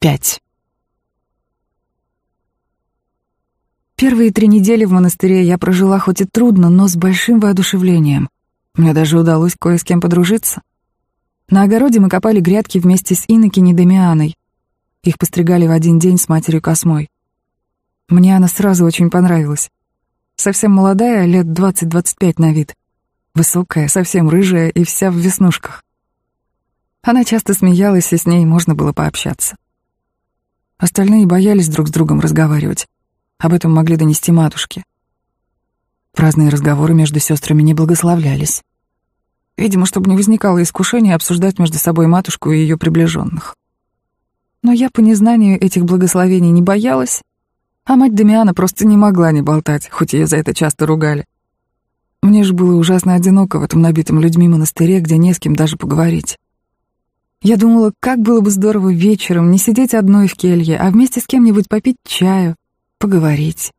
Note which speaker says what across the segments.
Speaker 1: Пять. Первые три недели в монастыре я прожила хоть и трудно, но с большим воодушевлением. Мне даже удалось кое с кем подружиться. На огороде мы копали грядки вместе с Иннокеней Дамианой. Их постригали в один день с матерью Космой. Мне она сразу очень понравилась. Совсем молодая, лет 20-25 на вид. Высокая, совсем рыжая и вся в веснушках. Она часто смеялась, и с ней можно было пообщаться. Остальные боялись друг с другом разговаривать. Об этом могли донести матушке. Праздные разговоры между сестрами не благословлялись. Видимо, чтобы не возникало искушения обсуждать между собой матушку и ее приближенных. Но я по незнанию этих благословений не боялась, а мать Дамиана просто не могла не болтать, хоть ее за это часто ругали. Мне же было ужасно одиноко в этом набитом людьми монастыре, где не с кем даже поговорить. Я думала, как было бы здорово вечером не сидеть одной в келье, а вместе с кем-нибудь попить чаю, поговорить.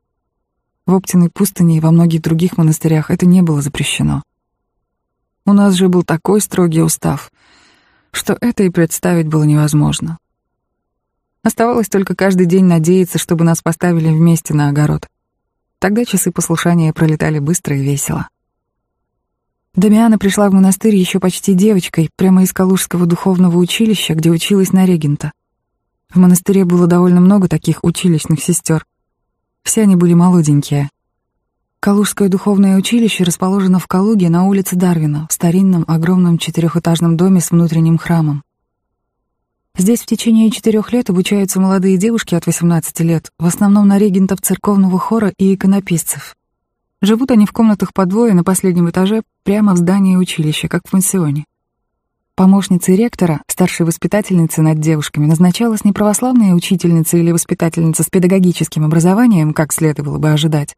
Speaker 1: В Оптиной пустыне и во многих других монастырях это не было запрещено. У нас же был такой строгий устав, что это и представить было невозможно. Оставалось только каждый день надеяться, чтобы нас поставили вместе на огород. Тогда часы послушания пролетали быстро и весело. Дамиана пришла в монастырь еще почти девочкой, прямо из Калужского духовного училища, где училась на регента. В монастыре было довольно много таких училищных сестер. Все они были молоденькие. Калужское духовное училище расположено в Калуге на улице Дарвина, в старинном огромном четырехэтажном доме с внутренним храмом. Здесь в течение четырех лет обучаются молодые девушки от 18 лет, в основном на регентов церковного хора и иконописцев. Живут они в комнатах по двое на последнем этаже, прямо в здании училища, как в пансионе. Помощницей ректора, старшей воспитательницы над девушками, назначалась не православная учительница или воспитательница с педагогическим образованием, как следовало бы ожидать,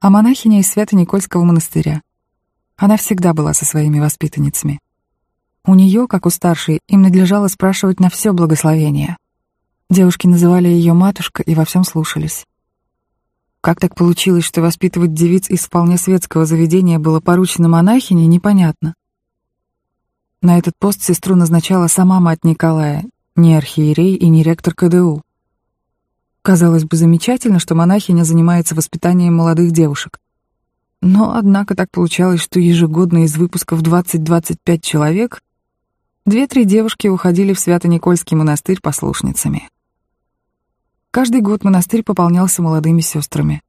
Speaker 1: а монахиня из Свято-Никольского монастыря. Она всегда была со своими воспитанницами. У нее, как у старшей, им надлежало спрашивать на все благословение. Девушки называли ее матушка и во всем слушались. Как так получилось, что воспитывать девиц из вполне светского заведения было поручено монахине, непонятно. На этот пост сестру назначала сама мать Николая, не архиерей и не ректор КДУ. Казалось бы, замечательно, что монахиня занимается воспитанием молодых девушек. Но, однако, так получалось, что ежегодно из выпусков 20-25 человек две-три девушки уходили в Свято-Никольский монастырь послушницами. Каждый год монастырь пополнялся молодыми сестрами.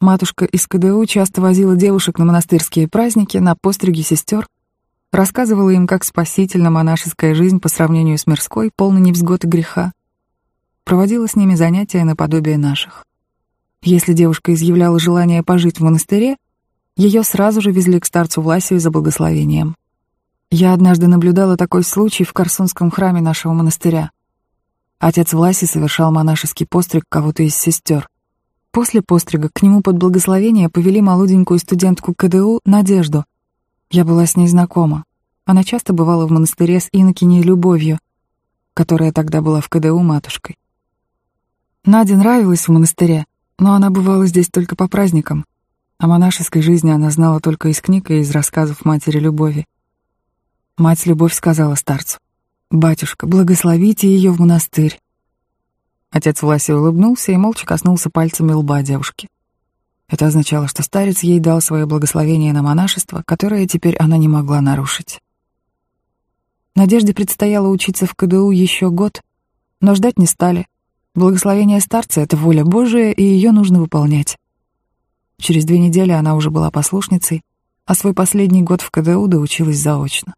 Speaker 1: Матушка из КДУ часто возила девушек на монастырские праздники, на постриги сестер, рассказывала им, как спасительна монашеская жизнь по сравнению с мирской, полной невзгод и греха. Проводила с ними занятия наподобие наших. Если девушка изъявляла желание пожить в монастыре, ее сразу же везли к старцу Власию за благословением. Я однажды наблюдала такой случай в Корсунском храме нашего монастыря. Отец Власи совершал монашеский постриг кого-то из сестер. После пострига к нему под благословение повели молоденькую студентку КДУ Надежду. Я была с ней знакома. Она часто бывала в монастыре с инокиней Любовью, которая тогда была в КДУ матушкой. Наде нравилась в монастыре, но она бывала здесь только по праздникам. О монашеской жизни она знала только из книг и из рассказов матери Любови. Мать Любовь сказала старцу, «Батюшка, благословите ее в монастырь». Отец Власий улыбнулся и молча коснулся пальцами лба девушки. Это означало, что старец ей дал свое благословение на монашество, которое теперь она не могла нарушить. Надежде предстояло учиться в КДУ еще год, но ждать не стали. Благословение старца — это воля Божия, и ее нужно выполнять. Через две недели она уже была послушницей, а свой последний год в КДУ доучилась заочно.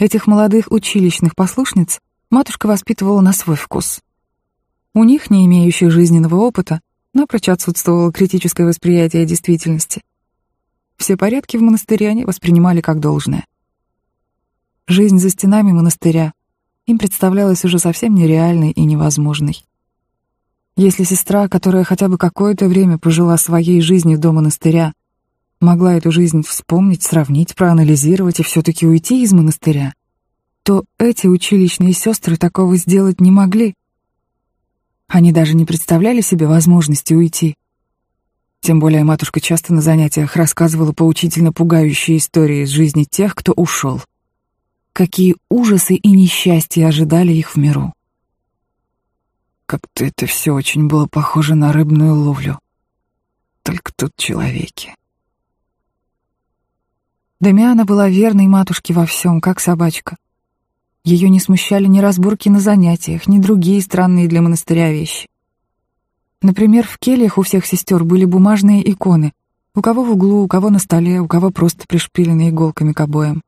Speaker 1: Этих молодых училищных послушниц матушка воспитывала на свой вкус. У них, не имеющих жизненного опыта, напрочь отсутствовало критическое восприятие действительности. Все порядки в монастыре они воспринимали как должное. Жизнь за стенами монастыря им представлялась уже совсем нереальной и невозможной. Если сестра, которая хотя бы какое-то время пожила своей жизнью до монастыря, могла эту жизнь вспомнить, сравнить, проанализировать и все-таки уйти из монастыря, то эти училищные сестры такого сделать не могли. Они даже не представляли себе возможности уйти. Тем более матушка часто на занятиях рассказывала поучительно пугающие истории из жизни тех, кто ушел. Какие ужасы и несчастья ожидали их в миру. как-то это все очень было похоже на рыбную ловлю. Только тут человеки. Дамиана была верной матушке во всем, как собачка. Ее не смущали ни разборки на занятиях, ни другие странные для монастыря вещи. Например, в кельях у всех сестер были бумажные иконы, у кого в углу, у кого на столе, у кого просто пришпилены иголками к обоям.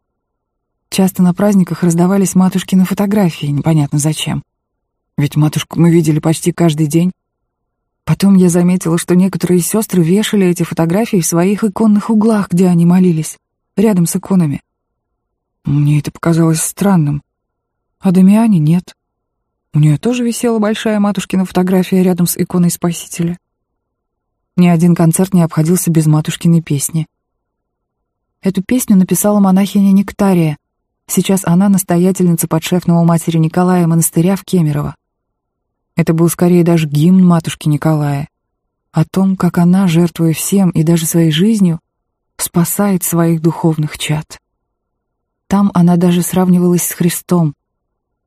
Speaker 1: Часто на праздниках раздавались матушкины фотографии, непонятно зачем. Ведь матушку мы видели почти каждый день. Потом я заметила, что некоторые сестры вешали эти фотографии в своих иконных углах, где они молились, рядом с иконами. Мне это показалось странным. А Дамиане нет. У нее тоже висела большая матушкина фотография рядом с иконой Спасителя. Ни один концерт не обходился без матушкиной песни. Эту песню написала монахиня Нектария. Сейчас она настоятельница подшефного матери Николая монастыря в Кемерово. Это был скорее даже гимн матушки Николая. О том, как она, жертвуя всем и даже своей жизнью, спасает своих духовных чад. Там она даже сравнивалась с Христом,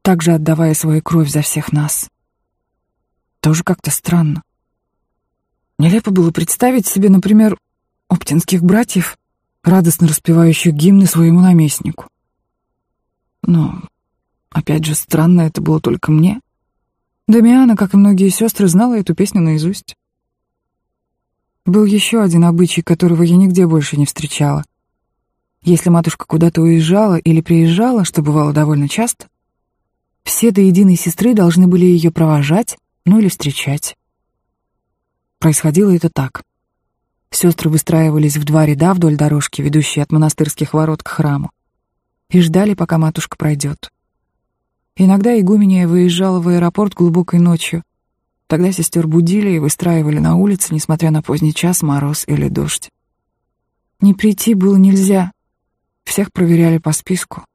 Speaker 1: также отдавая свою кровь за всех нас. Тоже как-то странно. Нелепо было представить себе, например, оптинских братьев, радостно распевающих гимны своему наместнику. Но, опять же, странно это было только мне. Дамиана, как и многие сестры, знала эту песню наизусть. Был еще один обычай, которого я нигде больше не встречала. Если матушка куда-то уезжала или приезжала, что бывало довольно часто, все до единой сестры должны были ее провожать, ну или встречать. Происходило это так. Сестры выстраивались в два ряда вдоль дорожки, ведущей от монастырских ворот к храму, и ждали, пока матушка пройдет. Иногда игуменья выезжала в аэропорт глубокой ночью. Тогда сестер будили и выстраивали на улице, несмотря на поздний час, мороз или дождь. Не прийти было нельзя. Всех проверяли по списку.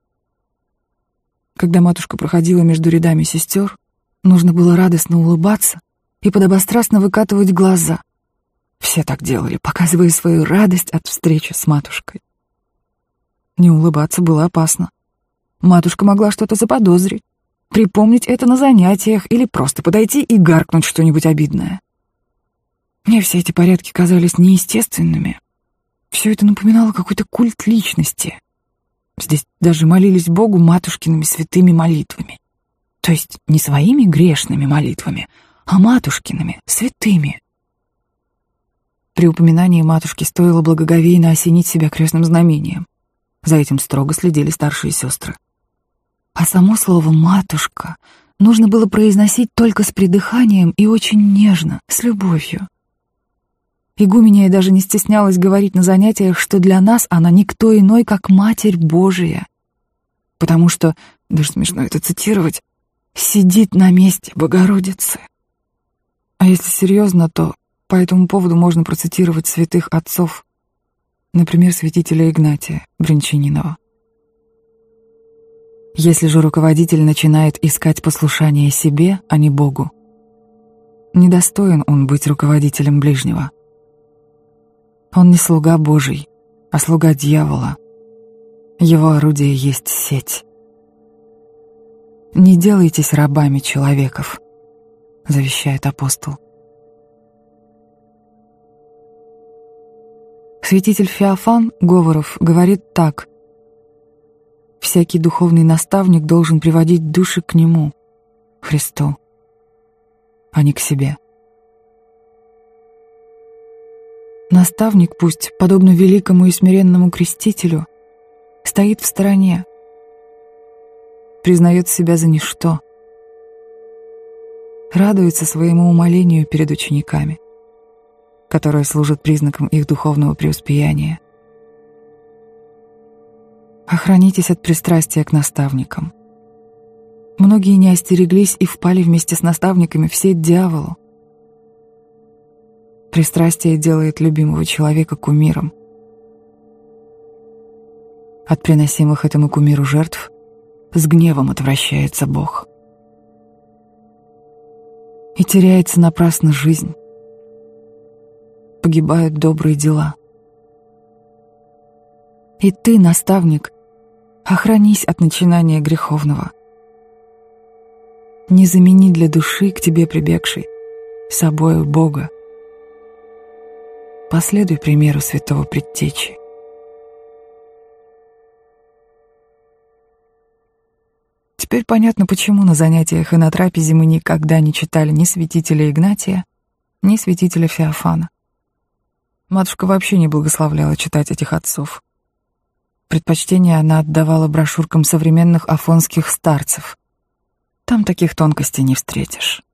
Speaker 1: Когда матушка проходила между рядами сестер, нужно было радостно улыбаться и подобострастно выкатывать глаза. Все так делали, показывая свою радость от встречи с матушкой. Не улыбаться было опасно. Матушка могла что-то заподозрить, припомнить это на занятиях или просто подойти и гаркнуть что-нибудь обидное. Мне все эти порядки казались неестественными. Все это напоминало какой-то культ личности. Здесь даже молились Богу матушкиными святыми молитвами. То есть не своими грешными молитвами, а матушкиными, святыми. При упоминании матушки стоило благоговейно осенить себя крестным знамением. За этим строго следили старшие сестры. А само слово «матушка» нужно было произносить только с придыханием и очень нежно, с любовью. Игуменья даже не стеснялась говорить на занятиях, что для нас она никто иной, как Матерь Божия. Потому что, даже смешно это цитировать, сидит на месте Богородицы. А если серьезно, то по этому поводу можно процитировать святых отцов, например, святителя Игнатия Бринчанинова. Если же руководитель начинает искать послушание себе, а не Богу, недостоин он быть руководителем ближнего. Он не слуга Божий, а слуга дьявола. Его орудие есть сеть. Не делайтесь рабами человеков — завещает апостол. Святитель Феофан Говоров говорит так. Всякий духовный наставник должен приводить души к Нему, Христу, а не к себе. Наставник пусть, подобно великому и смиренному крестителю, стоит в стороне, признает себя за ничто — радуется своему умолению перед учениками, которое служит признаком их духовного преуспеяния. Охранитесь от пристрастия к наставникам. Многие не остереглись и впали вместе с наставниками в сеть дьяволу. Пристрастие делает любимого человека кумиром. От приносимых этому кумиру жертв с гневом отвращается Бог и теряется напрасно жизнь. Погибают добрые дела. И ты, наставник, охранись от начинания греховного. не замени для души к тебе прибегшей собою Бога. Последуй примеру святого предтечи. Теперь понятно, почему на занятиях и на трапезе мы никогда не читали ни святителя Игнатия, ни святителя Феофана. Матушка вообще не благословляла читать этих отцов. Предпочтение она отдавала брошюркам современных афонских старцев. Там таких тонкостей не встретишь.